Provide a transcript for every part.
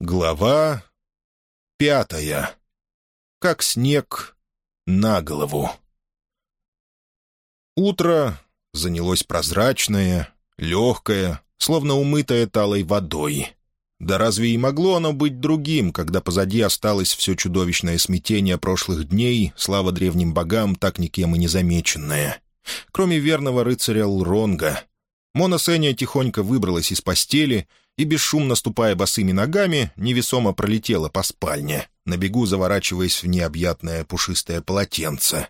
Глава пятая. Как снег на голову. Утро занялось прозрачное, легкое, словно умытое талой водой. Да разве и могло оно быть другим, когда позади осталось все чудовищное смятение прошлых дней, слава древним богам, так никем и не замеченное? Кроме верного рыцаря Лронга. Мона Сеня тихонько выбралась из постели — и, бесшумно ступая босыми ногами, невесомо пролетела по спальне, на бегу заворачиваясь в необъятное пушистое полотенце.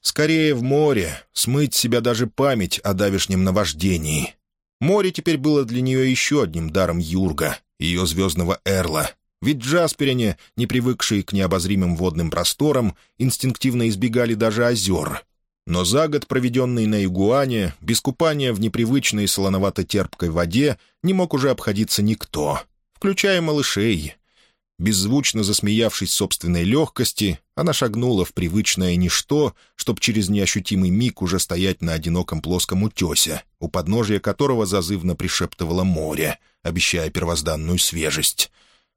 Скорее в море, смыть себя даже память о давешнем наваждении. Море теперь было для нее еще одним даром Юрга, ее звездного Эрла. Ведь джасперине, не привыкшие к необозримым водным просторам, инстинктивно избегали даже озер, но за год, проведенный на Игуане, без купания в непривычной солоновато-терпкой воде, не мог уже обходиться никто, включая малышей. Беззвучно засмеявшись собственной легкости, она шагнула в привычное ничто, чтобы через неощутимый миг уже стоять на одиноком плоском утесе, у подножия которого зазывно пришептывало море, обещая первозданную свежесть.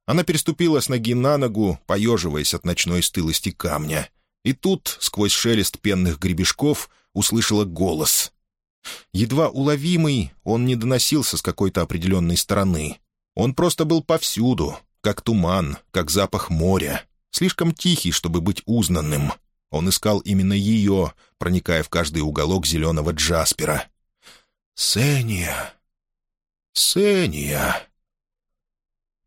Она переступила с ноги на ногу, поеживаясь от ночной стылости камня — и тут, сквозь шелест пенных гребешков, услышала голос. Едва уловимый, он не доносился с какой-то определенной стороны. Он просто был повсюду, как туман, как запах моря, слишком тихий, чтобы быть узнанным. Он искал именно ее, проникая в каждый уголок зеленого Джаспера. «Сения! Сения!»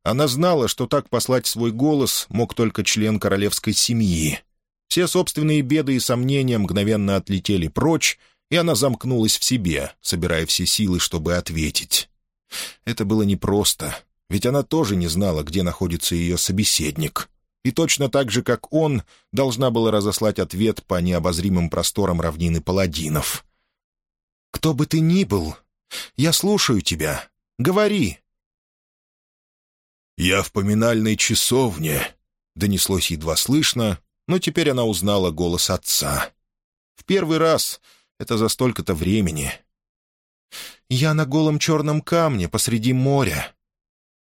Она знала, что так послать свой голос мог только член королевской семьи, все собственные беды и сомнения мгновенно отлетели прочь, и она замкнулась в себе, собирая все силы, чтобы ответить. Это было непросто, ведь она тоже не знала, где находится ее собеседник. И точно так же, как он, должна была разослать ответ по необозримым просторам равнины паладинов. «Кто бы ты ни был, я слушаю тебя. Говори!» «Я в поминальной часовне», — донеслось едва слышно, но теперь она узнала голос отца. В первый раз, это за столько-то времени. «Я на голом черном камне посреди моря».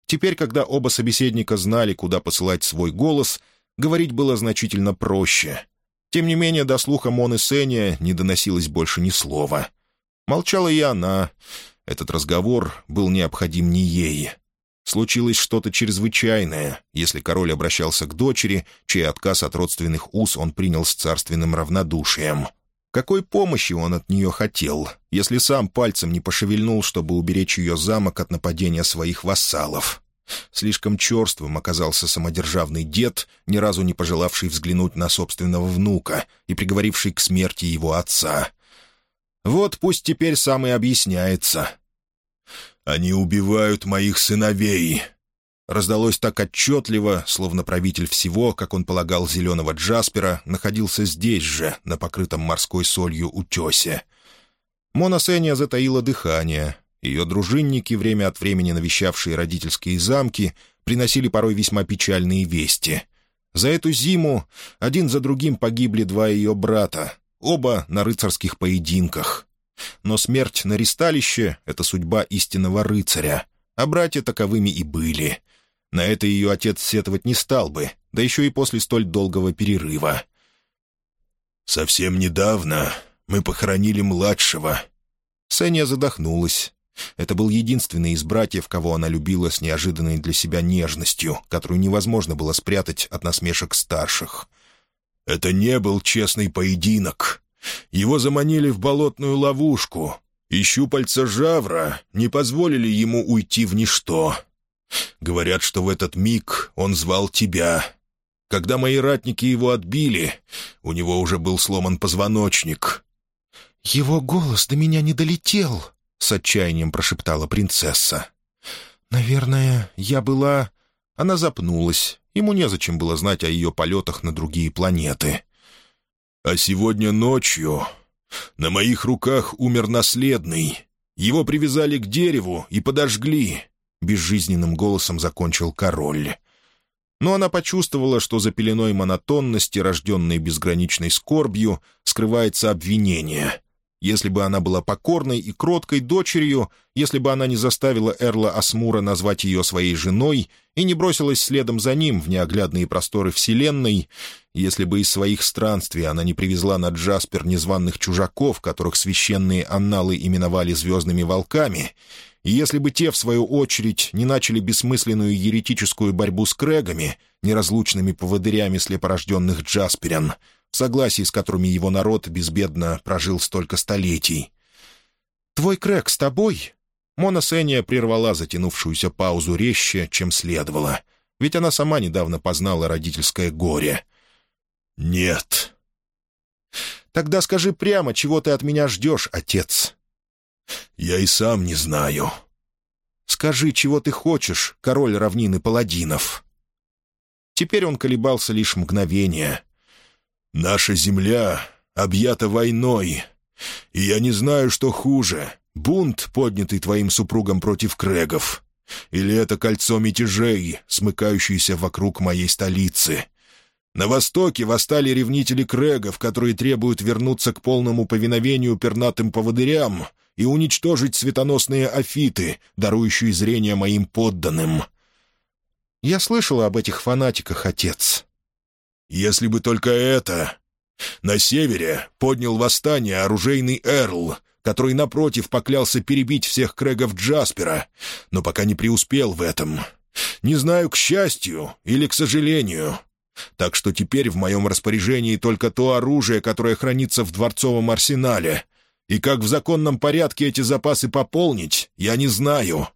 Теперь, когда оба собеседника знали, куда посылать свой голос, говорить было значительно проще. Тем не менее, до слуха Моны Сеня не доносилось больше ни слова. Молчала и она. Этот разговор был необходим не ей. Случилось что-то чрезвычайное, если король обращался к дочери, чей отказ от родственных уз он принял с царственным равнодушием. Какой помощи он от нее хотел, если сам пальцем не пошевельнул, чтобы уберечь ее замок от нападения своих вассалов? Слишком черствым оказался самодержавный дед, ни разу не пожелавший взглянуть на собственного внука и приговоривший к смерти его отца. Вот пусть теперь сам и объясняется — «Они убивают моих сыновей!» Раздалось так отчетливо, словно правитель всего, как он полагал зеленого Джаспера, находился здесь же, на покрытом морской солью утесе. Мона Сеня затаила дыхание. Ее дружинники, время от времени навещавшие родительские замки, приносили порой весьма печальные вести. За эту зиму один за другим погибли два ее брата, оба на рыцарских поединках. Но смерть на ристалище — это судьба истинного рыцаря, а братья таковыми и были. На это ее отец сетовать не стал бы, да еще и после столь долгого перерыва. «Совсем недавно мы похоронили младшего». Сеня задохнулась. Это был единственный из братьев, кого она любила с неожиданной для себя нежностью, которую невозможно было спрятать от насмешек старших. «Это не был честный поединок. Его заманили в болотную ловушку, и щупальца жавра не позволили ему уйти в ничто. Говорят, что в этот миг он звал тебя. Когда мои ратники его отбили, у него уже был сломан позвоночник. «Его голос до меня не долетел», — с отчаянием прошептала принцесса. «Наверное, я была...» Она запнулась. Ему незачем было знать о ее полетах на другие планеты. А сегодня ночью на моих руках умер наследный. Его привязали к дереву и подожгли», — безжизненным голосом закончил король. Но она почувствовала, что за пеленой монотонности, рожденной безграничной скорбью, скрывается обвинение. Если бы она была покорной и кроткой дочерью, если бы она не заставила Эрла Асмура назвать ее своей женой и не бросилась следом за ним в неоглядные просторы Вселенной, если бы из своих странствий она не привезла на Джаспер незваных чужаков, которых священные анналы именовали «звездными волками», и если бы те, в свою очередь, не начали бессмысленную еретическую борьбу с крэгами, неразлучными поводырями слепорожденных Джасперян — в согласии с которыми его народ безбедно прожил столько столетий. «Твой Крэг с тобой?» Мона Сения прервала затянувшуюся паузу резче, чем следовало, ведь она сама недавно познала родительское горе. «Нет». «Тогда скажи прямо, чего ты от меня ждешь, отец?» «Я и сам не знаю». «Скажи, чего ты хочешь, король равнины паладинов?» Теперь он колебался лишь мгновение, Наша земля объята войной, и я не знаю, что хуже — бунт, поднятый твоим супругом против крегов, или это кольцо мятежей, смыкающееся вокруг моей столицы. На востоке восстали ревнители крегов, которые требуют вернуться к полному повиновению пернатым поводырям и уничтожить светоносные афиты, дарующие зрение моим подданным. Я слышала об этих фанатиках, отец. Если бы только это... На севере поднял восстание оружейный Эрл, который, напротив, поклялся перебить всех крэгов Джаспера, но пока не преуспел в этом. Не знаю, к счастью или к сожалению. Так что теперь в моем распоряжении только то оружие, которое хранится в дворцовом арсенале. И как в законном порядке эти запасы пополнить, я не знаю.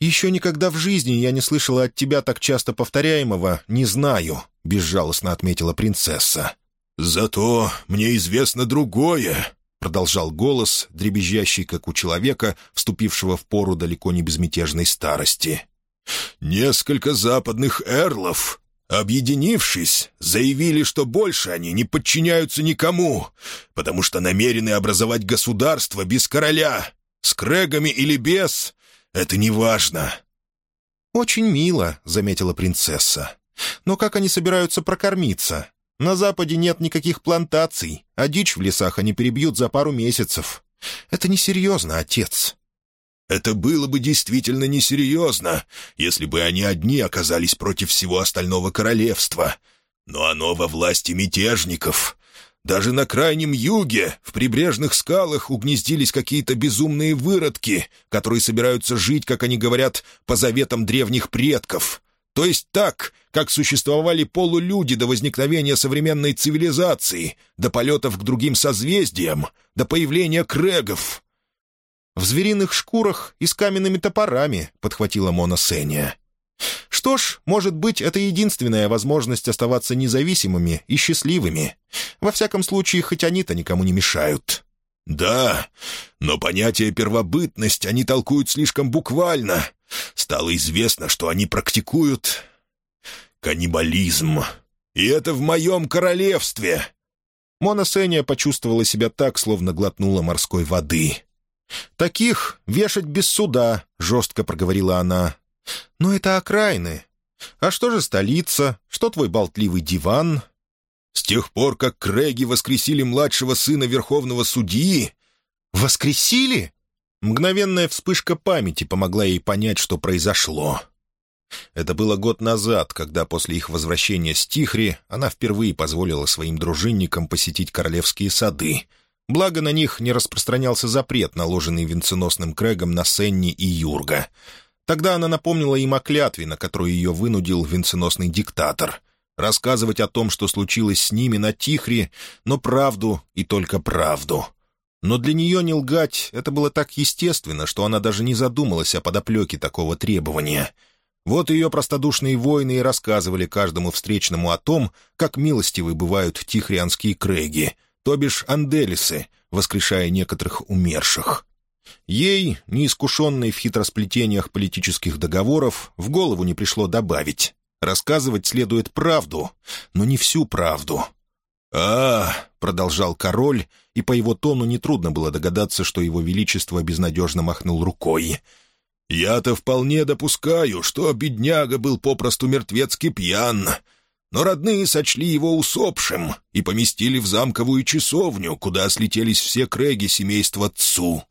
«Еще никогда в жизни я не слышала от тебя так часто повторяемого «не знаю», — безжалостно отметила принцесса. «Зато мне известно другое», — продолжал голос, дребезжащий, как у человека, вступившего в пору далеко не безмятежной старости. «Несколько западных эрлов, объединившись, заявили, что больше они не подчиняются никому, потому что намерены образовать государство без короля, с крегами или без, это не важно». «Очень мило», — заметила принцесса. «Но как они собираются прокормиться? На Западе нет никаких плантаций, а дичь в лесах они перебьют за пару месяцев. Это несерьезно, отец». «Это было бы действительно несерьезно, если бы они одни оказались против всего остального королевства. Но оно во власти мятежников. Даже на крайнем юге, в прибрежных скалах, угнездились какие-то безумные выродки, которые собираются жить, как они говорят, по заветам древних предков. То есть так, как существовали полулюди до возникновения современной цивилизации, до полетов к другим созвездиям, до появления крегов. «В звериных шкурах и с каменными топорами», — подхватила Мона Сеня. Что ж, может быть, это единственная возможность оставаться независимыми и счастливыми. Во всяком случае, хоть они-то никому не мешают. «Да, но понятие «первобытность» они толкуют слишком буквально. Стало известно, что они практикуют каннибализм. И это в моем королевстве!» Мона Сеня почувствовала себя так, словно глотнула морской воды. «Таких вешать без суда», — жестко проговорила она. «Но это окраины. А что же столица? Что твой болтливый диван?» «С тех пор, как Крэги воскресили младшего сына верховного судьи...» «Воскресили?» Мгновенная вспышка памяти помогла ей понять, что произошло. Это было год назад, когда после их возвращения с Тихри она впервые позволила своим дружинникам посетить королевские сады. Благо на них не распространялся запрет, наложенный венценосным Крэгом на Сенни и Юрга — Тогда она напомнила им о клятве, на которую ее вынудил венценосный диктатор. Рассказывать о том, что случилось с ними на Тихре, но правду и только правду. Но для нее не лгать — это было так естественно, что она даже не задумалась о подоплеке такого требования. Вот ее простодушные воины и рассказывали каждому встречному о том, как милостивы бывают тихрианские крэги, то бишь анделисы, воскрешая некоторых умерших. Ей, неискушенной в хитросплетениях политических договоров, в голову не пришло добавить. Рассказывать следует правду, но не всю правду. «А, — продолжал король, и по его тону нетрудно было догадаться, что его величество безнадежно махнул рукой. «Я-то вполне допускаю, что бедняга был попросту мертвецки пьян. но родные сочли его усопшим и поместили в замковую часовню, куда слетелись все крэги семейства Цу.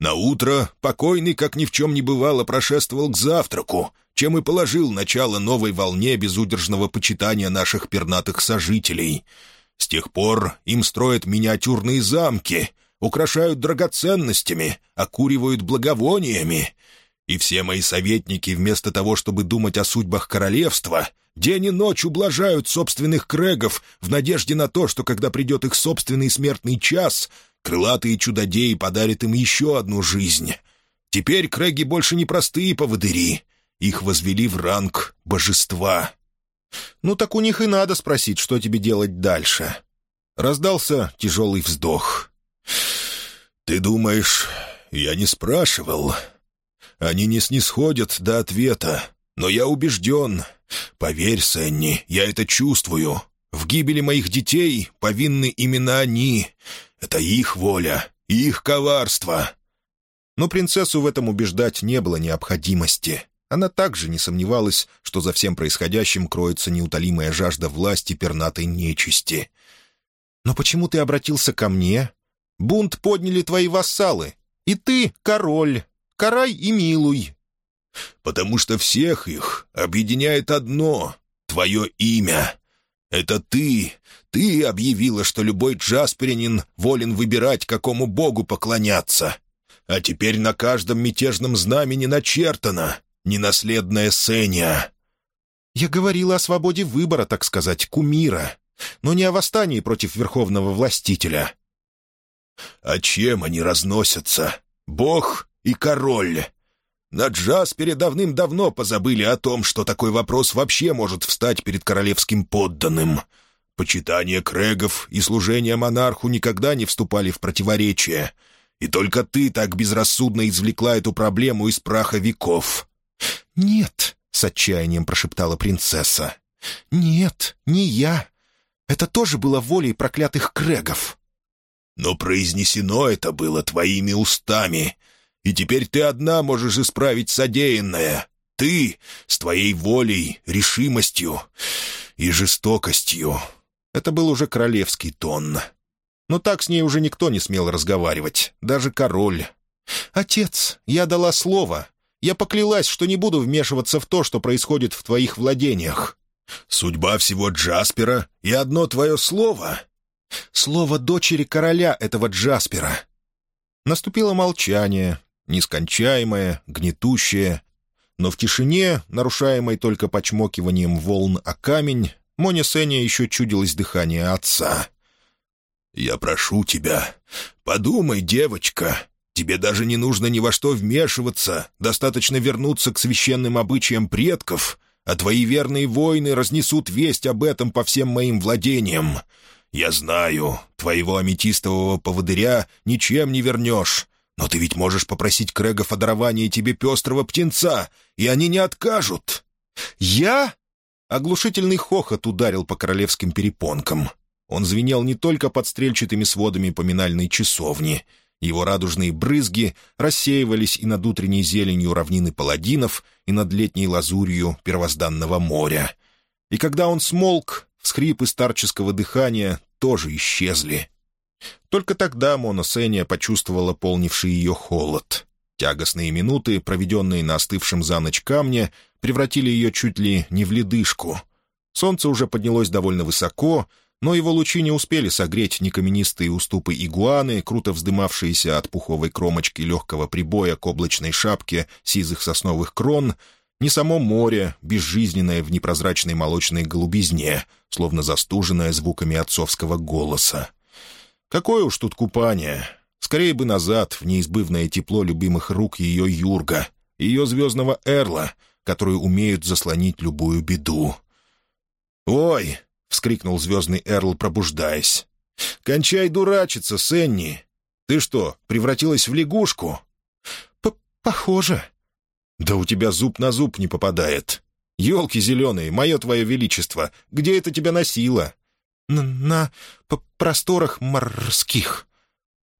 На утро покойный, как ни в чем не бывало, прошествовал к завтраку, чем и положил начало новой волне безудержного почитания наших пернатых сожителей. С тех пор им строят миниатюрные замки, украшают драгоценностями, окуривают благовониями. И все мои советники, вместо того, чтобы думать о судьбах королевства, день и ночь ублажают собственных крэгов в надежде на то, что когда придет их собственный смертный час, крылатые чудодеи подарят им еще одну жизнь. Теперь крэги больше не простые поводыри. Их возвели в ранг божества. «Ну так у них и надо спросить, что тебе делать дальше». Раздался тяжелый вздох. «Ты думаешь, я не спрашивал? Они не снисходят до ответа, но я убежден. Поверь, Сенни, я это чувствую. В гибели моих детей повинны именно они. Это их воля, их коварство». Но принцессу в этом убеждать не было необходимости. Она также не сомневалась, что за всем происходящим кроется неутолимая жажда власти пернатой нечисти. «Но почему ты обратился ко мне? Бунт подняли твои вассалы, и ты — король. Карай и милуй». «Потому что всех их объединяет одно — твое имя. Это ты, ты объявила, что любой джасперинин волен выбирать, какому богу поклоняться. А теперь на каждом мятежном знамени начертано «Ненаследная Сеня». «Я говорила о свободе выбора, так сказать, кумира, но не о восстании против верховного властителя». «А чем они разносятся? Бог и король?» На Джаспере давным-давно позабыли о том, что такой вопрос вообще может встать перед королевским подданным. Почитание крегов и служение монарху никогда не вступали в противоречие. И только ты так безрассудно извлекла эту проблему из праха веков. «Нет», — с отчаянием прошептала принцесса. «Нет, не я. Это тоже было волей проклятых крегов». «Но произнесено это было твоими устами, и теперь ты одна можешь исправить содеянное. Ты с твоей волей, решимостью и жестокостью». Это был уже королевский тон. Но так с ней уже никто не смел разговаривать, даже король. «Отец, я дала слово. Я поклялась, что не буду вмешиваться в то, что происходит в твоих владениях». «Судьба всего Джаспера и одно твое слово?» «Слово дочери короля этого Джаспера». Наступило молчание, нескончаемое, гнетущее. Но в тишине, нарушаемой только почмокиванием волн о камень, Моне Сеня еще чудилось дыхание отца. «Я прошу тебя, подумай, девочка. Тебе даже не нужно ни во что вмешиваться, достаточно вернуться к священным обычаям предков, а твои верные воины разнесут весть об этом по всем моим владениям. Я знаю, твоего аметистового поводыря ничем не вернешь, но ты ведь можешь попросить Крэгов о даровании тебе пестрого птенца, и они не откажут». «Я?» Оглушительный хохот ударил по королевским перепонкам. Он звенел не только под стрельчатыми сводами поминальной часовни. Его радужные брызги рассеивались и над утренней зеленью равнины паладинов, и над летней лазурью первозданного моря. И когда он смолк, всхрипы старческого дыхания тоже исчезли. Только тогда Мона Сеня почувствовала полнивший ее холод. Тягостные минуты, проведенные на остывшем за ночь камне, превратили ее чуть ли не в ледышку. Солнце уже поднялось довольно высоко, но его лучи не успели согреть ни каменистые уступы игуаны, круто вздымавшиеся от пуховой кромочки легкого прибоя к облачной шапке сизых сосновых крон, ни само море, безжизненное в непрозрачной молочной голубизне, словно застуженное звуками отцовского голоса. Какое уж тут купание! Скорее бы назад, в неизбывное тепло любимых рук ее Юрга, ее звездного Эрла, которые умеют заслонить любую беду. «Ой!» — вскрикнул звездный Эрл, пробуждаясь. «Кончай дурачиться, Сенни! Ты что, превратилась в лягушку?» П «Похоже». «Да у тебя зуб на зуб не попадает. Елки зеленые, мое твое величество, где это тебя носило?» «На, просторах морских».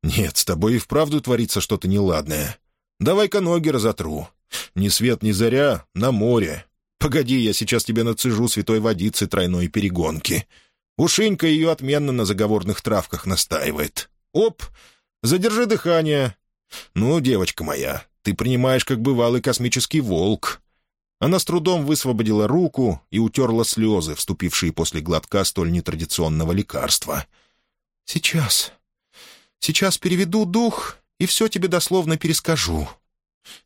«Нет, с тобой и вправду творится что-то неладное. Давай-ка ноги разотру. Ни свет, ни заря, на море. Погоди, я сейчас тебе нацежу святой водицы тройной перегонки. Ушинька ее отменно на заговорных травках настаивает. Оп! Задержи дыхание. Ну, девочка моя, ты принимаешь как бывалый космический волк». Она с трудом высвободила руку и утерла слезы, вступившие после глотка столь нетрадиционного лекарства. «Сейчас. Сейчас переведу дух и все тебе дословно перескажу».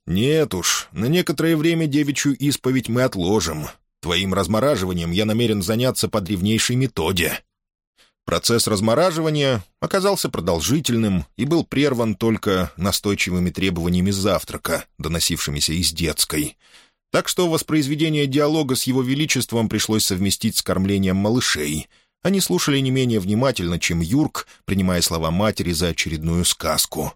«Нет уж, на некоторое время девичью исповедь мы отложим. Твоим размораживанием я намерен заняться по древнейшей методе». Процесс размораживания оказался продолжительным и был прерван только настойчивыми требованиями завтрака, доносившимися из детской. Так что воспроизведение диалога с его величеством пришлось совместить с кормлением малышей. Они слушали не менее внимательно, чем Юрк, принимая слова матери за очередную сказку.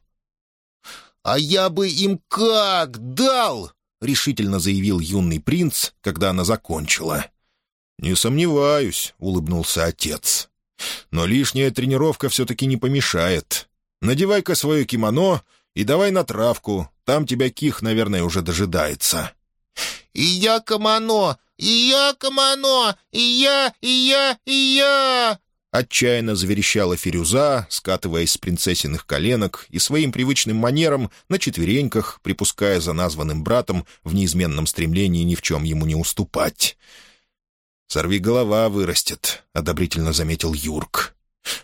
«А я бы им как дал!» — решительно заявил юный принц, когда она закончила. «Не сомневаюсь», — улыбнулся отец. «Но лишняя тренировка все-таки не помешает. Надевай-ка свое кимоно и давай на травку, там тебя Ких, наверное, уже дожидается». «И я кимоно! И я кимоно! И я, и я, и я!» Отчаянно заверещала Фирюза, скатываясь с принцессиных коленок и своим привычным манером на четвереньках, припуская за названным братом в неизменном стремлении ни в чем ему не уступать. «Сорви голова вырастет», — одобрительно заметил Юрк.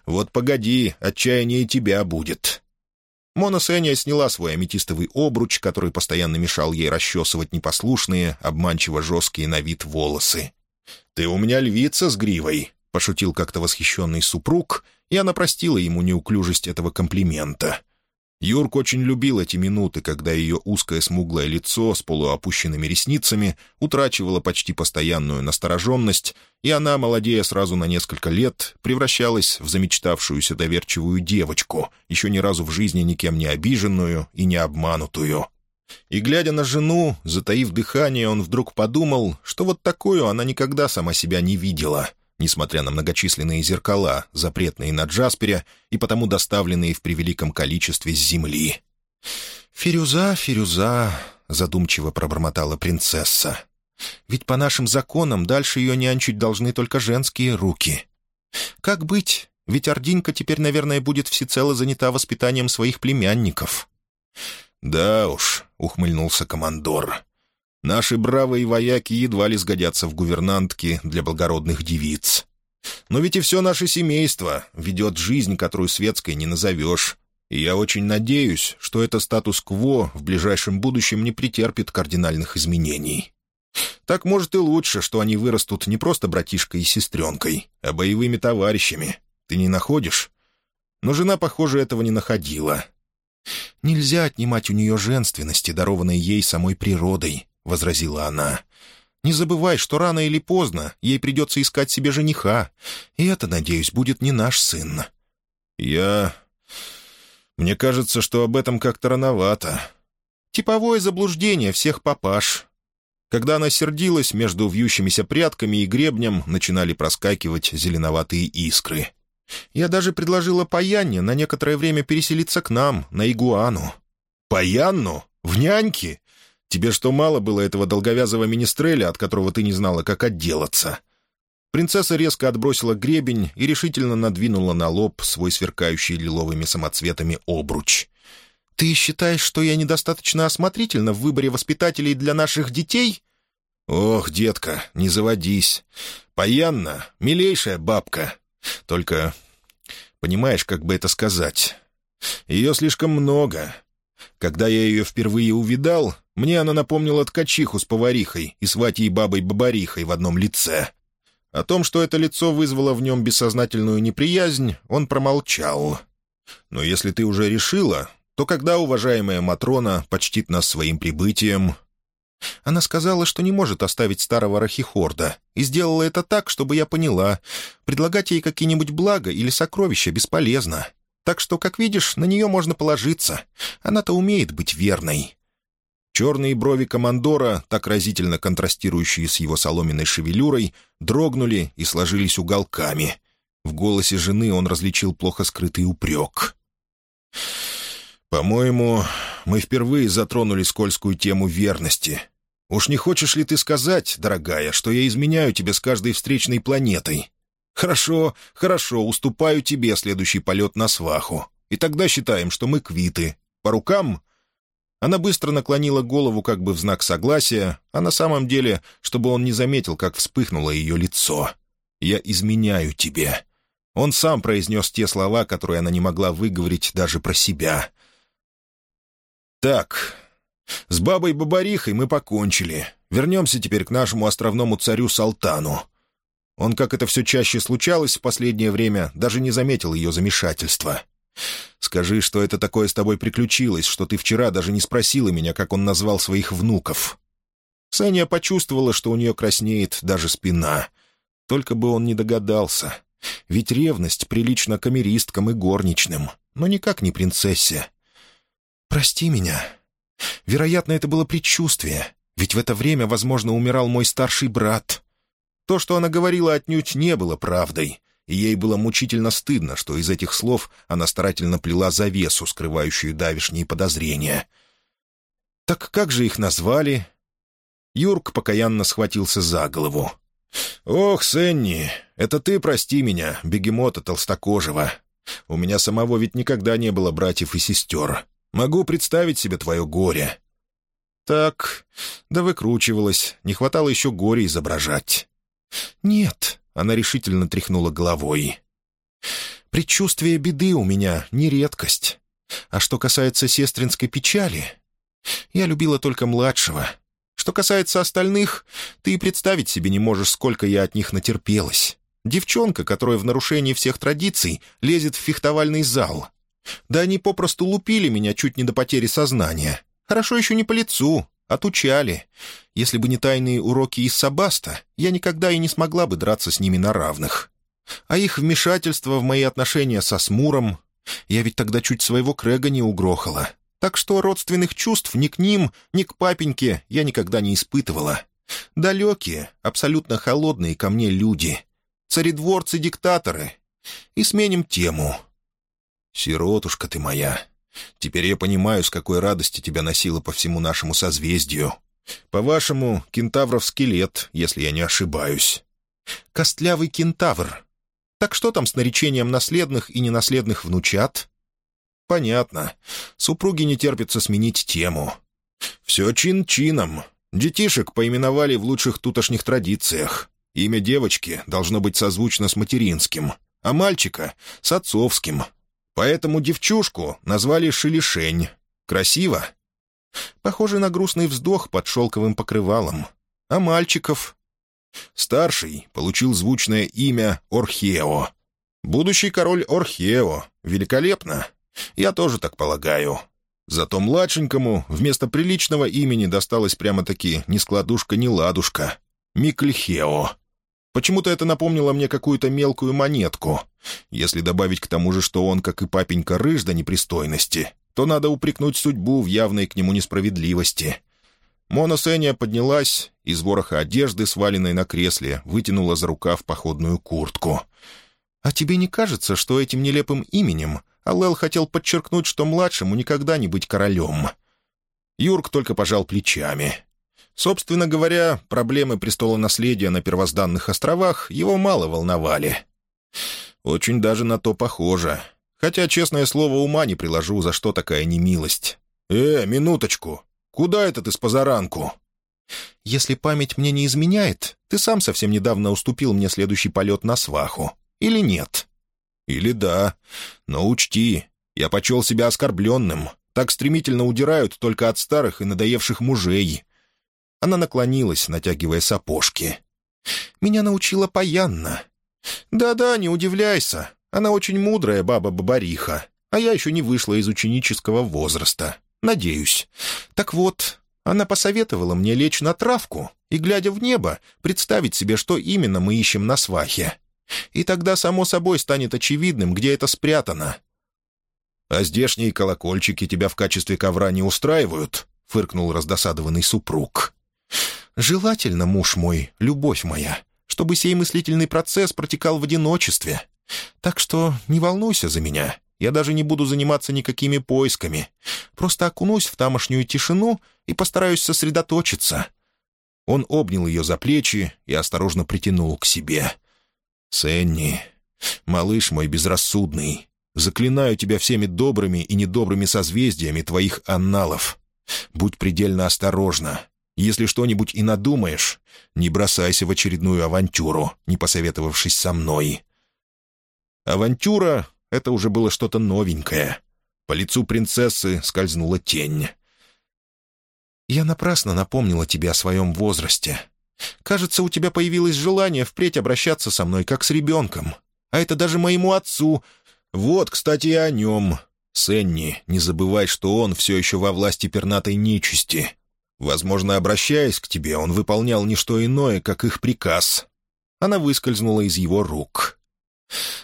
«Вот погоди, отчаяние тебя будет». Мона Сеня сняла свой аметистовый обруч, который постоянно мешал ей расчесывать непослушные, обманчиво жесткие на вид волосы. «Ты у меня львица с гривой», — пошутил как-то восхищенный супруг, и она простила ему неуклюжесть этого комплимента. Юрк очень любил эти минуты, когда ее узкое смуглое лицо с полуопущенными ресницами утрачивало почти постоянную настороженность, и она, молодея сразу на несколько лет, превращалась в замечтавшуюся доверчивую девочку, еще ни разу в жизни никем не обиженную и не обманутую. И, глядя на жену, затаив дыхание, он вдруг подумал, что вот такую она никогда сама себя не видела — несмотря на многочисленные зеркала, запретные на Джаспере и потому доставленные в превеликом количестве с земли. «Фирюза, Фирюза», — задумчиво пробормотала принцесса. «Ведь по нашим законам дальше ее нянчить должны только женские руки. Как быть? Ведь Ординка теперь, наверное, будет всецело занята воспитанием своих племянников». «Да уж», — ухмыльнулся командор, Наши бравые вояки едва ли сгодятся в гувернантки для благородных девиц. Но ведь и все наше семейство ведет жизнь, которую светской не назовешь. И я очень надеюсь, что это статус-кво в ближайшем будущем не претерпит кардинальных изменений. Так, может, и лучше, что они вырастут не просто братишкой и сестренкой, а боевыми товарищами. Ты не находишь? Но жена, похоже, этого не находила. Нельзя отнимать у нее женственности, дарованной ей самой природой, — возразила она. «Не забывай, что рано или поздно ей придется искать себе жениха, и это, надеюсь, будет не наш сын». «Я... Мне кажется, что об этом как-то рановато. Типовое заблуждение всех папаш». Когда она сердилась, между вьющимися прядками и гребнем начинали проскакивать зеленоватые искры. Я даже предложила Паянне на некоторое время переселиться к нам, на Игуану. «Паянну? В няньки? Тебе что, мало было этого долговязого министреля, от которого ты не знала, как отделаться?» Принцесса резко отбросила гребень и решительно надвинула на лоб свой сверкающий лиловыми самоцветами обруч. «Ты считаешь, что я недостаточно осмотрительна в выборе воспитателей для наших детей?» «Ох, детка, не заводись. Паянна — милейшая бабка. Только, понимаешь, как бы это сказать? Ее слишком много. Когда я ее впервые увидал, мне она напомнила ткачиху с поварихой и сватьей бабой-бабарихой в одном лице. О том, что это лицо вызвало в нем бессознательную неприязнь, он промолчал. «Но если ты уже решила, то когда уважаемая Матрона почтит нас своим прибытием...» Она сказала, что не может оставить старого Рахихорда, и сделала это так, чтобы я поняла. Предлагать ей какие-нибудь блага или сокровища бесполезно. Так что, как видишь, на нее можно положиться. Она-то умеет быть верной. Черные брови командора, так разительно контрастирующие с его соломенной шевелюрой, дрогнули и сложились уголками. В голосе жены он различил плохо скрытый упрек. «По-моему, мы впервые затронули скользкую тему верности. Уж не хочешь ли ты сказать, дорогая, что я изменяю тебе с каждой встречной планетой? Хорошо, хорошо, уступаю тебе следующий полет на сваху. И тогда считаем, что мы квиты. По рукам?» Она быстро наклонила голову как бы в знак согласия, а на самом деле, чтобы он не заметил, как вспыхнуло ее лицо. «Я изменяю тебе». Он сам произнес те слова, которые она не могла выговорить даже про себя. «Так, с бабой-бабарихой мы покончили. Вернемся теперь к нашему островному царю Салтану. Он, как это все чаще случалось в последнее время, даже не заметил ее замешательства. Скажи, что это такое с тобой приключилось, что ты вчера даже не спросила меня, как он назвал своих внуков». Саня почувствовала, что у нее краснеет даже спина. Только бы он не догадался. Ведь ревность прилично камеристкам и горничным, но никак не принцессе. «Прости меня», Вероятно, это было предчувствие, ведь в это время, возможно, умирал мой старший брат. То, что она говорила, отнюдь не было правдой, и ей было мучительно стыдно, что из этих слов она старательно плела завесу, скрывающую давишние подозрения. «Так как же их назвали?» Юрк покаянно схватился за голову. «Ох, Сенни, это ты прости меня, бегемота толстокожего. У меня самого ведь никогда не было братьев и сестер. Могу представить себе твое горе». «Так, да выкручивалась, не хватало еще горе изображать». «Нет», — она решительно тряхнула головой. «Предчувствие беды у меня не редкость. А что касается сестринской печали, я любила только младшего. Что касается остальных, ты и представить себе не можешь, сколько я от них натерпелась. Девчонка, которая в нарушении всех традиций лезет в фехтовальный зал, да они попросту лупили меня чуть не до потери сознания. Хорошо еще не по лицу, отучали. Если бы не тайные уроки из Сабаста, я никогда и не смогла бы драться с ними на равных. А их вмешательство в мои отношения со Смуром... Я ведь тогда чуть своего Крэга не угрохала. Так что родственных чувств ни к ним, ни к папеньке я никогда не испытывала. Далекие, абсолютно холодные ко мне люди. Царедворцы-диктаторы. И сменим тему. «Сиротушка ты моя! Теперь я понимаю, с какой радости тебя носило по всему нашему созвездию. По-вашему, кентавров скелет, если я не ошибаюсь». «Костлявый кентавр. Так что там с наречением наследных и ненаследных внучат?» «Понятно. Супруги не терпится сменить тему. Все чин-чином. Детишек поименовали в лучших тутошних традициях. Имя девочки должно быть созвучно с материнским, а мальчика — с отцовским, Поэтому девчушку назвали Шелишень. Красиво? Похоже на грустный вздох под шелковым покрывалом. А мальчиков? Старший получил звучное имя Орхео. Будущий король Орхео. Великолепно. Я тоже так полагаю. Зато младшенькому вместо приличного имени досталось прямо-таки ни складушка, ни ладушка. Микльхео. Почему-то это напомнило мне какую-то мелкую монетку. Если добавить к тому же, что он, как и папенька, рыж до непристойности, то надо упрекнуть судьбу в явной к нему несправедливости. Мона Сеня поднялась, из вороха одежды, сваленной на кресле, вытянула за рукав походную куртку. «А тебе не кажется, что этим нелепым именем Аллел хотел подчеркнуть, что младшему никогда не быть королем?» Юрк только пожал плечами. Собственно говоря, проблемы престола наследия на первозданных островах его мало волновали. Очень даже на то похоже. Хотя, честное слово, ума не приложу, за что такая немилость. «Э, минуточку! Куда это ты с позаранку?» «Если память мне не изменяет, ты сам совсем недавно уступил мне следующий полет на сваху. Или нет?» «Или да. Но учти, я почел себя оскорбленным. Так стремительно удирают только от старых и надоевших мужей. Она наклонилась, натягивая сапожки. «Меня научила Паянна». «Да-да, не удивляйся. Она очень мудрая баба-бабариха, а я еще не вышла из ученического возраста. Надеюсь. Так вот, она посоветовала мне лечь на травку и, глядя в небо, представить себе, что именно мы ищем на свахе. И тогда, само собой, станет очевидным, где это спрятано». «А здешние колокольчики тебя в качестве ковра не устраивают?» — фыркнул раздосадованный супруг. Желательно, муж мой, любовь моя, чтобы сей мыслительный процесс протекал в одиночестве. Так что не волнуйся за меня. Я даже не буду заниматься никакими поисками. Просто окунусь в тамошнюю тишину и постараюсь сосредоточиться. Он обнял ее за плечи и осторожно притянул к себе. «Сенни, малыш мой безрассудный, заклинаю тебя всеми добрыми и недобрыми созвездиями твоих анналов. Будь предельно осторожна. Если что-нибудь и надумаешь, не бросайся в очередную авантюру, не посоветовавшись со мной». Авантюра — это уже было что-то новенькое. По лицу принцессы скользнула тень. «Я напрасно напомнила тебе о своем возрасте. Кажется, у тебя появилось желание впредь обращаться со мной, как с ребенком. А это даже моему отцу. Вот, кстати, и о нем. Сенни, не забывай, что он все еще во власти пернатой нечисти. Возможно, обращаясь к тебе, он выполнял не что иное, как их приказ». Она выскользнула из его рук.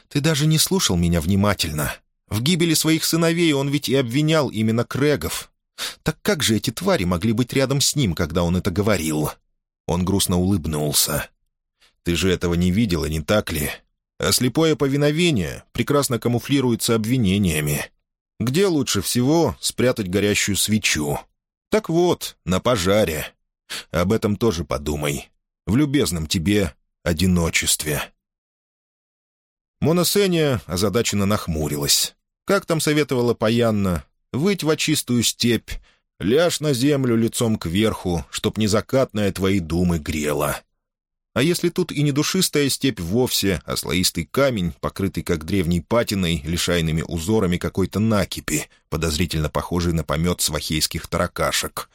«Ты даже не слушал меня внимательно. В гибели своих сыновей он ведь и обвинял именно Крегов. Так как же эти твари могли быть рядом с ним, когда он это говорил?» Он грустно улыбнулся. «Ты же этого не видела, не так ли? А слепое повиновение прекрасно камуфлируется обвинениями. Где лучше всего спрятать горящую свечу? Так вот, на пожаре. Об этом тоже подумай. В любезном тебе одиночестве». Моносения озадаченно нахмурилась. Как там советовала Паянна? Выть в очистую степь, ляжь на землю лицом кверху, чтоб незакатная твои думы грела. А если тут и не душистая степь вовсе, а слоистый камень, покрытый как древней патиной, лишайными узорами какой-то накипи, подозрительно похожий на помет свахейских таракашек.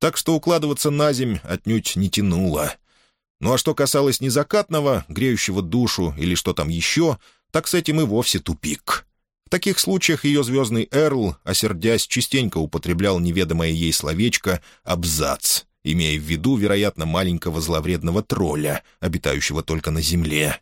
Так что укладываться на земь отнюдь не тянуло — ну а что касалось незакатного, греющего душу или что там еще, так с этим и вовсе тупик. В таких случаях ее звездный Эрл, осердясь, частенько употреблял неведомое ей словечко «абзац», имея в виду, вероятно, маленького зловредного тролля, обитающего только на земле.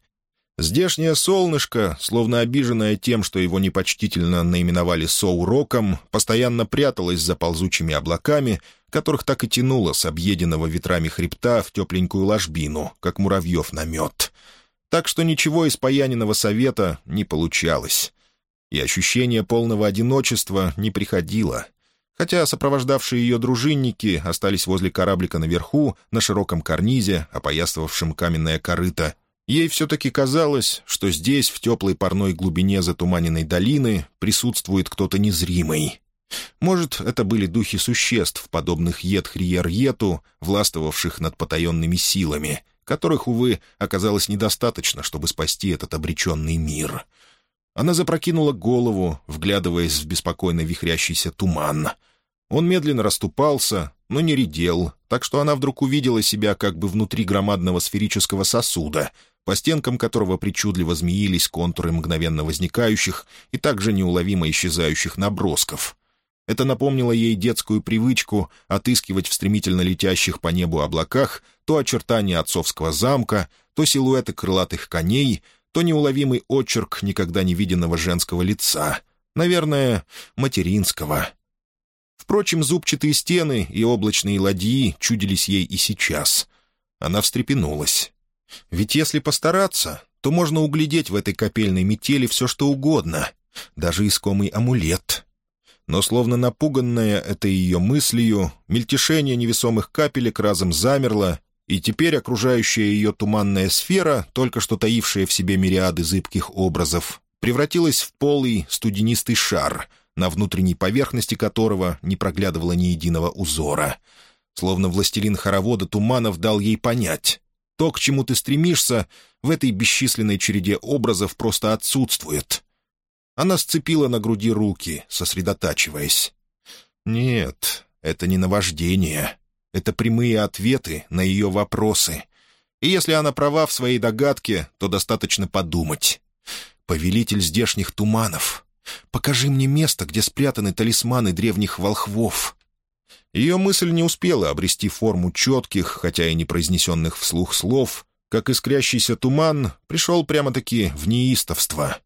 Здешнее солнышко, словно обиженное тем, что его непочтительно наименовали Соуроком, постоянно пряталось за ползучими облаками, которых так и тянуло с объеденного ветрами хребта в тепленькую ложбину, как муравьев на мед. Так что ничего из паяниного совета не получалось. И ощущение полного одиночества не приходило. Хотя сопровождавшие ее дружинники остались возле кораблика наверху, на широком карнизе, опоясывавшем каменное корыто, Ей все-таки казалось, что здесь, в теплой парной глубине затуманенной долины, присутствует кто-то незримый. Может, это были духи существ, подобных Ед-Хриер-Ету, властвовавших над потаенными силами, которых, увы, оказалось недостаточно, чтобы спасти этот обреченный мир. Она запрокинула голову, вглядываясь в беспокойно вихрящийся туман. Он медленно расступался, но не редел, так что она вдруг увидела себя как бы внутри громадного сферического сосуда, по стенкам которого причудливо змеились контуры мгновенно возникающих и также неуловимо исчезающих набросков. Это напомнило ей детскую привычку отыскивать в стремительно летящих по небу облаках то очертания отцовского замка, то силуэты крылатых коней, то неуловимый очерк никогда не виденного женского лица, наверное, материнского. Впрочем, зубчатые стены и облачные ладьи чудились ей и сейчас. Она встрепенулась. Ведь если постараться, то можно углядеть в этой копельной метели все, что угодно, даже искомый амулет. Но словно напуганная этой ее мыслью, мельтешение невесомых капелек разом замерло, и теперь окружающая ее туманная сфера, только что таившая в себе мириады зыбких образов, превратилась в полый студенистый шар, на внутренней поверхности которого не проглядывало ни единого узора. Словно властелин хоровода туманов дал ей понять. То, к чему ты стремишься, в этой бесчисленной череде образов просто отсутствует. Она сцепила на груди руки, сосредотачиваясь. Нет, это не наваждение. Это прямые ответы на ее вопросы. И если она права в своей догадке, то достаточно подумать. «Повелитель здешних туманов, покажи мне место, где спрятаны талисманы древних волхвов. Ее мысль не успела обрести форму четких, хотя и не произнесенных вслух слов, как искрящийся туман пришел прямо-таки в неистовство.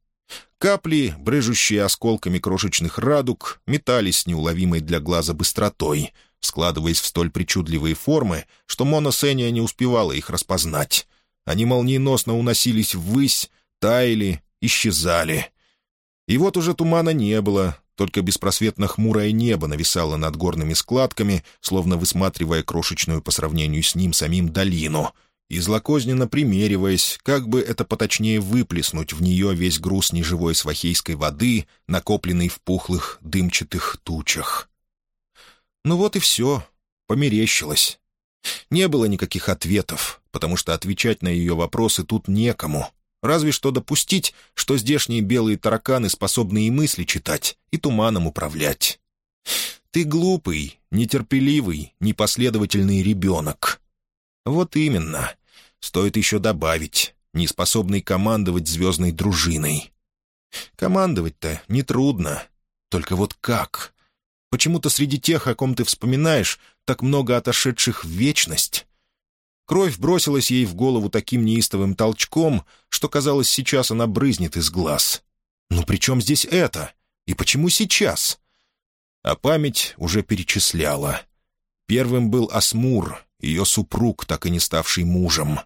Капли, брыжущие осколками крошечных радуг, метались с неуловимой для глаза быстротой, складываясь в столь причудливые формы, что Мона не успевала их распознать. Они молниеносно уносились ввысь, таяли, исчезали. И вот уже тумана не было, Только беспросветно хмурое небо нависало над горными складками, словно высматривая крошечную по сравнению с ним самим долину, и злокозненно примериваясь, как бы это поточнее выплеснуть в нее весь груз неживой свахейской воды, накопленный в пухлых дымчатых тучах. Ну вот и все. Померещилось. Не было никаких ответов, потому что отвечать на ее вопросы тут некому — Разве что допустить, что здешние белые тараканы способны и мысли читать, и туманом управлять. Ты глупый, нетерпеливый, непоследовательный ребенок. Вот именно. Стоит еще добавить, неспособный командовать звездной дружиной. Командовать-то нетрудно. Только вот как? Почему-то среди тех, о ком ты вспоминаешь, так много отошедших в вечность. Кровь бросилась ей в голову таким неистовым толчком, что, казалось, сейчас она брызнет из глаз. «Ну при чем здесь это? И почему сейчас?» А память уже перечисляла. Первым был Асмур, ее супруг, так и не ставший мужем.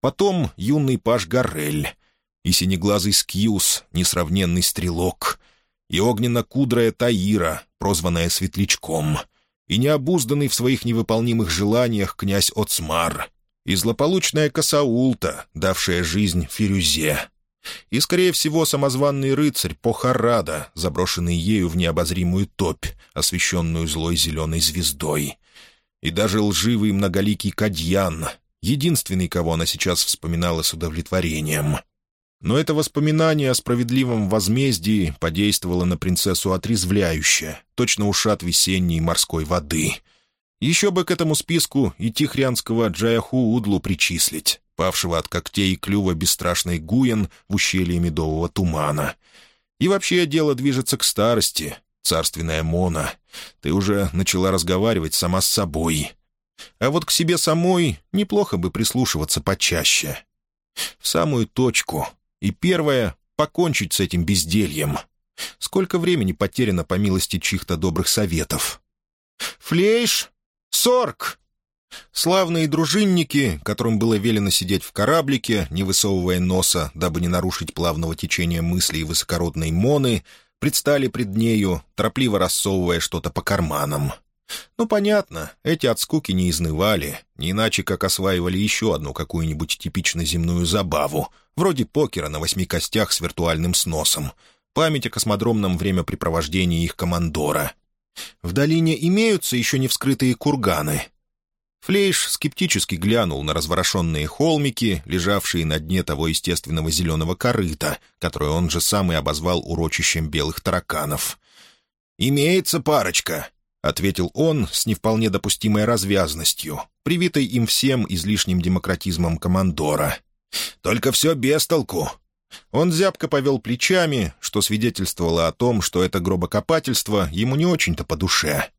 Потом юный паш Гарель и синеглазый Скьюз, несравненный стрелок, и огненно-кудрая Таира, прозванная Светлячком, и необузданный в своих невыполнимых желаниях князь Оцмар, и злополучная Касаулта, давшая жизнь Фирюзе, и, скорее всего, самозванный рыцарь Похарада, заброшенный ею в необозримую топь, освещенную злой зеленой звездой, и даже лживый многоликий Кадьян, единственный, кого она сейчас вспоминала с удовлетворением. Но это воспоминание о справедливом возмездии подействовало на принцессу отрезвляюще, точно ушат весенней морской воды — еще бы к этому списку и тихрянского Джаяху Удлу причислить, павшего от когтей и клюва бесстрашной Гуен в ущелье медового тумана. И вообще дело движется к старости, царственная Мона. Ты уже начала разговаривать сама с собой. А вот к себе самой неплохо бы прислушиваться почаще. В самую точку. И первое — покончить с этим бездельем. Сколько времени потеряно по милости чьих-то добрых советов. «Флейш!» «Сорк!» Славные дружинники, которым было велено сидеть в кораблике, не высовывая носа, дабы не нарушить плавного течения мыслей высокородной Моны, предстали пред нею, торопливо рассовывая что-то по карманам. Ну, понятно, эти от скуки не изнывали, не иначе как осваивали еще одну какую-нибудь типично земную забаву, вроде покера на восьми костях с виртуальным сносом, память о космодромном времяпрепровождении их командора — в долине имеются еще не вскрытые курганы». Флейш скептически глянул на разворошенные холмики, лежавшие на дне того естественного зеленого корыта, которое он же сам и обозвал урочищем белых тараканов. «Имеется парочка», — ответил он с не вполне допустимой развязностью, привитой им всем излишним демократизмом командора. «Только все без толку. Он зябко повел плечами, что свидетельствовало о том, что это гробокопательство ему не очень-то по душе.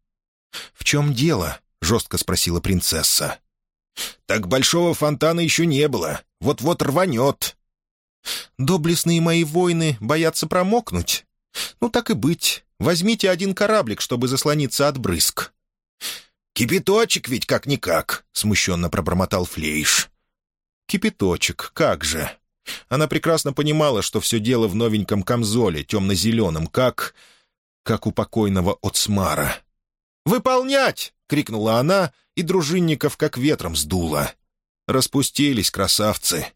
«В чем дело?» — жестко спросила принцесса. «Так большого фонтана еще не было. Вот-вот рванет». «Доблестные мои воины боятся промокнуть. Ну, так и быть. Возьмите один кораблик, чтобы заслониться от брызг». «Кипяточек ведь как-никак», — смущенно пробормотал Флейш. «Кипяточек, как же!» Она прекрасно понимала, что все дело в новеньком камзоле, темно-зеленом, как... как у покойного Оцмара. «Выполнять!» — крикнула она, и дружинников как ветром сдуло. Распустились красавцы.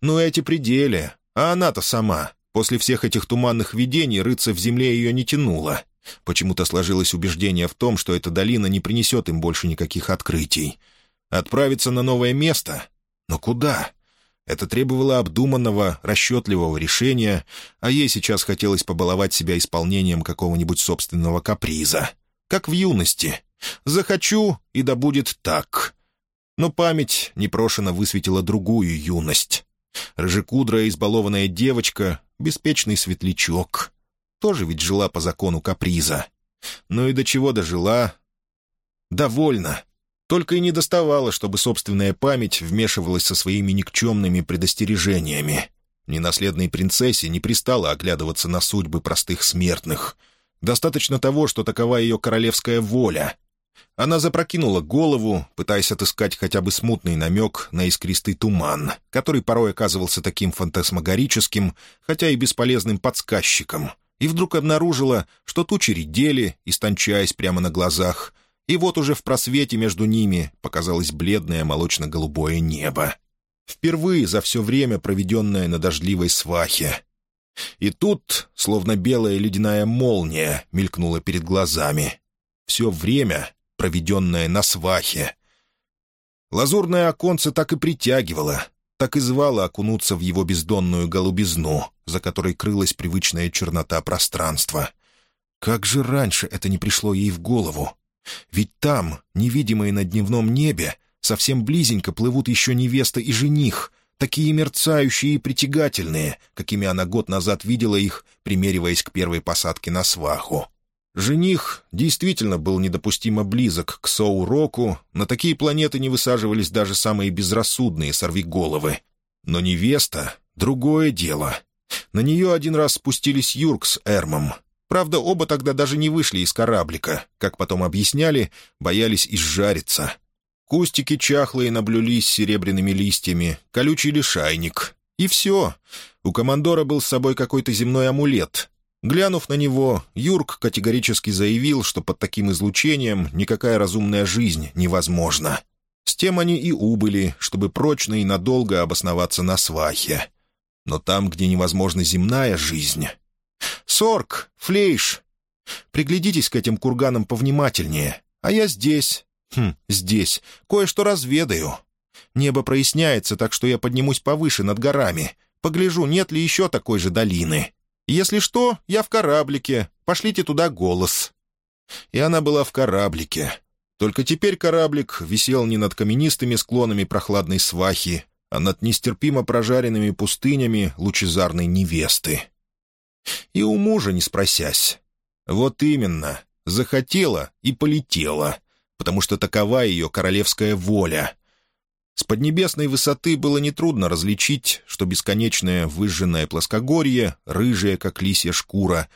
Ну, эти пределы. А она-то сама. После всех этих туманных видений рыться в земле ее не тянуло. Почему-то сложилось убеждение в том, что эта долина не принесет им больше никаких открытий. Отправиться на новое место? Но куда? Это требовало обдуманного, расчетливого решения, а ей сейчас хотелось побаловать себя исполнением какого-нибудь собственного каприза. Как в юности. «Захочу, и да будет так». Но память непрошено высветила другую юность. Рыжекудрая избалованная девочка, беспечный светлячок. Тоже ведь жила по закону каприза. Ну и до чего дожила? Довольно. Только и не доставало, чтобы собственная память вмешивалась со своими никчемными предостережениями. Ненаследной принцессе не пристало оглядываться на судьбы простых смертных. Достаточно того, что такова ее королевская воля. Она запрокинула голову, пытаясь отыскать хотя бы смутный намек на искристый туман, который порой оказывался таким фантасмагорическим, хотя и бесполезным подсказчиком, и вдруг обнаружила, что тучи редели, истончаясь прямо на глазах, и вот уже в просвете между ними показалось бледное молочно-голубое небо. Впервые за все время, проведенное на дождливой свахе. И тут, словно белая ледяная молния, мелькнула перед глазами. Все время, проведенное на свахе. Лазурное оконце так и притягивало, так и звало окунуться в его бездонную голубизну, за которой крылась привычная чернота пространства. Как же раньше это не пришло ей в голову? Ведь там, невидимые на дневном небе, совсем близенько плывут еще невеста и жених, такие мерцающие и притягательные, какими она год назад видела их, примериваясь к первой посадке на сваху. Жених действительно был недопустимо близок к Соу-Року, на такие планеты не высаживались даже самые безрассудные сорвиголовы. Но невеста — другое дело. На нее один раз спустились Юрк с Эрмом. Правда, оба тогда даже не вышли из кораблика, как потом объясняли, боялись изжариться. Кустики чахлые наблюлись серебряными листьями, колючий лишайник. И все. У командора был с собой какой-то земной амулет, Глянув на него, Юрк категорически заявил, что под таким излучением никакая разумная жизнь невозможна. С тем они и убыли, чтобы прочно и надолго обосноваться на свахе. Но там, где невозможна земная жизнь... «Сорк! Флейш! Приглядитесь к этим курганам повнимательнее. А я здесь. Хм, здесь. Кое-что разведаю. Небо проясняется, так что я поднимусь повыше над горами. Погляжу, нет ли еще такой же долины. «Если что, я в кораблике. Пошлите туда голос». И она была в кораблике. Только теперь кораблик висел не над каменистыми склонами прохладной свахи, а над нестерпимо прожаренными пустынями лучезарной невесты. И у мужа не спросясь. Вот именно, захотела и полетела, потому что такова ее королевская воля — с поднебесной высоты было нетрудно различить, что бесконечное выжженное плоскогорье, рыжее, как лисья шкура,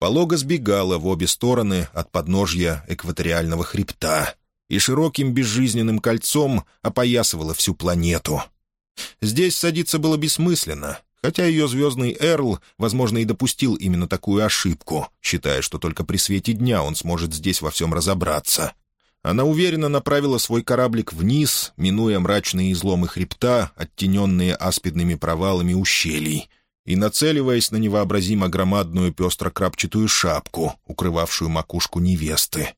полого сбегало в обе стороны от подножья экваториального хребта и широким безжизненным кольцом опоясывало всю планету. Здесь садиться было бессмысленно, хотя ее звездный Эрл, возможно, и допустил именно такую ошибку, считая, что только при свете дня он сможет здесь во всем разобраться — она уверенно направила свой кораблик вниз, минуя мрачные изломы хребта, оттененные аспидными провалами ущелий, и нацеливаясь на невообразимо громадную пестро-крапчатую шапку, укрывавшую макушку невесты.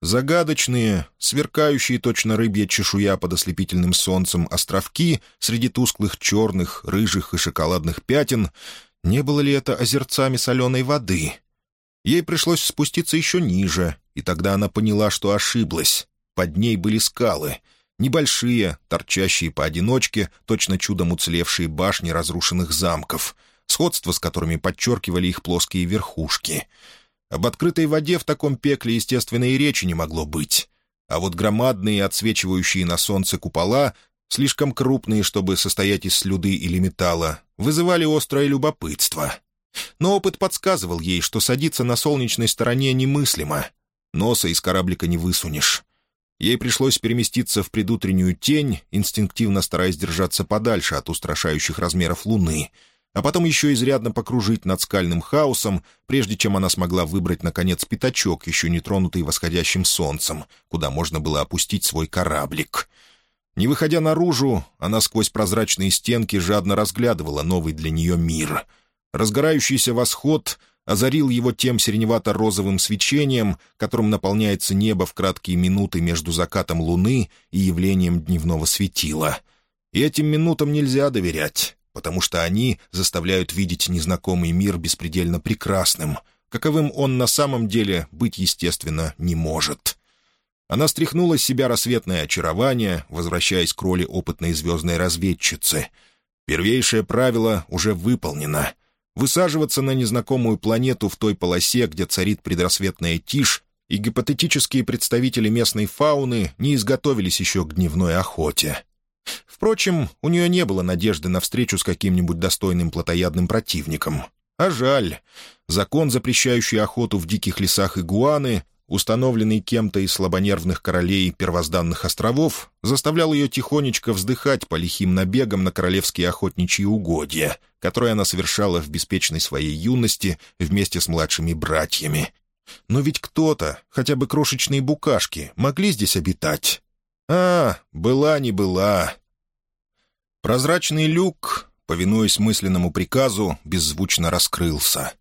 Загадочные, сверкающие точно рыбья чешуя под ослепительным солнцем островки среди тусклых черных, рыжих и шоколадных пятен — не было ли это озерцами соленой воды? Ей пришлось спуститься еще ниже, и тогда она поняла, что ошиблась. Под ней были скалы. Небольшие, торчащие поодиночке, точно чудом уцелевшие башни разрушенных замков, сходство с которыми подчеркивали их плоские верхушки. Об открытой воде в таком пекле, естественно, и речи не могло быть. А вот громадные, отсвечивающие на солнце купола, слишком крупные, чтобы состоять из слюды или металла, вызывали острое любопытство. Но опыт подсказывал ей, что садиться на солнечной стороне немыслимо — Носа из кораблика не высунешь. Ей пришлось переместиться в предутреннюю тень, инстинктивно стараясь держаться подальше от устрашающих размеров луны, а потом еще изрядно покружить над скальным хаосом, прежде чем она смогла выбрать, наконец, пятачок, еще не тронутый восходящим солнцем, куда можно было опустить свой кораблик. Не выходя наружу, она сквозь прозрачные стенки жадно разглядывала новый для нее мир. Разгорающийся восход — озарил его тем сиреневато-розовым свечением, которым наполняется небо в краткие минуты между закатом луны и явлением дневного светила. И этим минутам нельзя доверять, потому что они заставляют видеть незнакомый мир беспредельно прекрасным, каковым он на самом деле быть, естественно, не может. Она стряхнула с себя рассветное очарование, возвращаясь к роли опытной звездной разведчицы. Первейшее правило уже выполнено — Высаживаться на незнакомую планету в той полосе, где царит предрассветная тишь, и гипотетические представители местной фауны не изготовились еще к дневной охоте. Впрочем, у нее не было надежды на встречу с каким-нибудь достойным плотоядным противником. А жаль. Закон, запрещающий охоту в диких лесах игуаны, установленный кем-то из слабонервных королей первозданных островов, заставлял ее тихонечко вздыхать по лихим набегам на королевские охотничьи угодья — которое она совершала в беспечной своей юности вместе с младшими братьями. Но ведь кто-то, хотя бы крошечные букашки, могли здесь обитать. А, была не была. Прозрачный люк, повинуясь мысленному приказу, беззвучно раскрылся.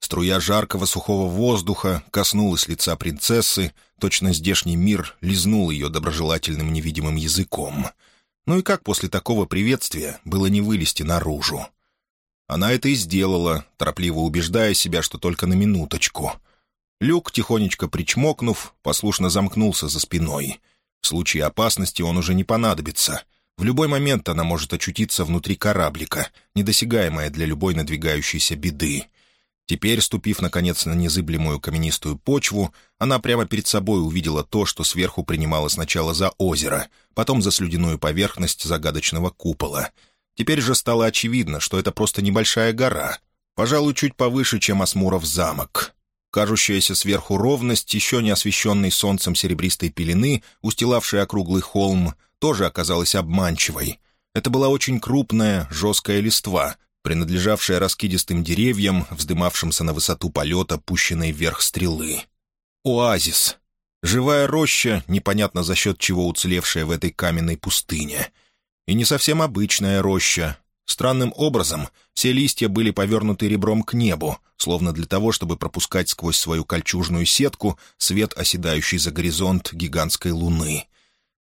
Струя жаркого сухого воздуха коснулась лица принцессы, точно здешний мир лизнул ее доброжелательным невидимым языком. Ну и как после такого приветствия было не вылезти наружу? Она это и сделала, торопливо убеждая себя, что только на минуточку. Люк, тихонечко причмокнув, послушно замкнулся за спиной. В случае опасности он уже не понадобится. В любой момент она может очутиться внутри кораблика, недосягаемая для любой надвигающейся беды. Теперь, ступив, наконец, на незыблемую каменистую почву, она прямо перед собой увидела то, что сверху принимала сначала за озеро, потом за слюдяную поверхность загадочного купола. Теперь же стало очевидно, что это просто небольшая гора, пожалуй, чуть повыше, чем Асмуров замок. Кажущаяся сверху ровность, еще не освещенной солнцем серебристой пелены, устилавшей округлый холм, тоже оказалась обманчивой. Это была очень крупная, жесткая листва, принадлежавшая раскидистым деревьям, вздымавшимся на высоту полета, пущенной вверх стрелы. Оазис. Живая роща, непонятно за счет чего уцелевшая в этой каменной пустыне. И не совсем обычная роща. Странным образом все листья были повернуты ребром к небу, словно для того, чтобы пропускать сквозь свою кольчужную сетку свет, оседающий за горизонт гигантской луны.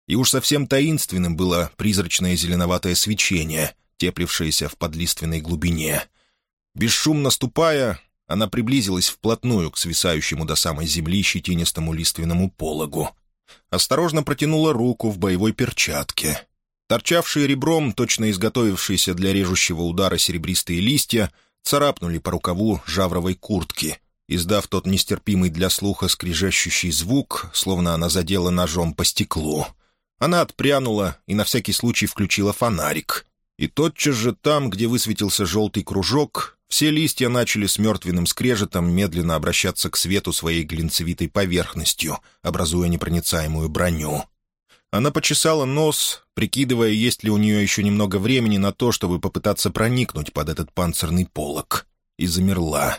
И уж совсем таинственным было призрачное зеленоватое свечение, теплившаяся в подлиственной глубине. Бесшумно ступая, она приблизилась вплотную к свисающему до самой земли щетинистому лиственному пологу. Осторожно протянула руку в боевой перчатке. Торчавшие ребром, точно изготовившиеся для режущего удара серебристые листья, царапнули по рукаву жавровой куртки, издав тот нестерпимый для слуха скрижащущий звук, словно она задела ножом по стеклу. Она отпрянула и на всякий случай включила фонарик. И тотчас же там, где высветился желтый кружок, все листья начали с мертвенным скрежетом медленно обращаться к свету своей глинцевитой поверхностью, образуя непроницаемую броню. Она почесала нос, прикидывая, есть ли у нее еще немного времени на то, чтобы попытаться проникнуть под этот панцирный полог, и замерла.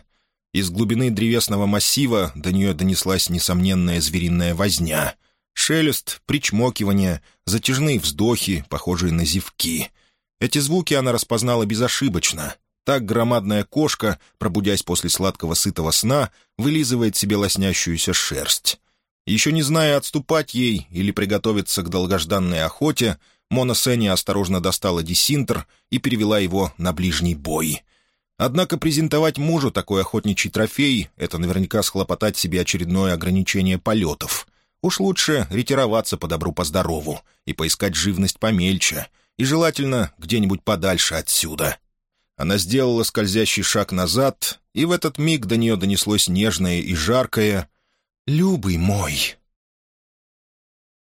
Из глубины древесного массива до нее донеслась несомненная звериная возня. Шелест, причмокивание, затяжные вздохи, похожие на зевки — эти звуки она распознала безошибочно. Так громадная кошка, пробудясь после сладкого сытого сна, вылизывает себе лоснящуюся шерсть. Еще не зная, отступать ей или приготовиться к долгожданной охоте, Мона Сенни осторожно достала десинтер и перевела его на ближний бой. Однако презентовать мужу такой охотничий трофей — это наверняка схлопотать себе очередное ограничение полетов. Уж лучше ретироваться по добру по здорову и поискать живность помельче — и желательно где-нибудь подальше отсюда. Она сделала скользящий шаг назад, и в этот миг до нее донеслось нежное и жаркое «Любый мой».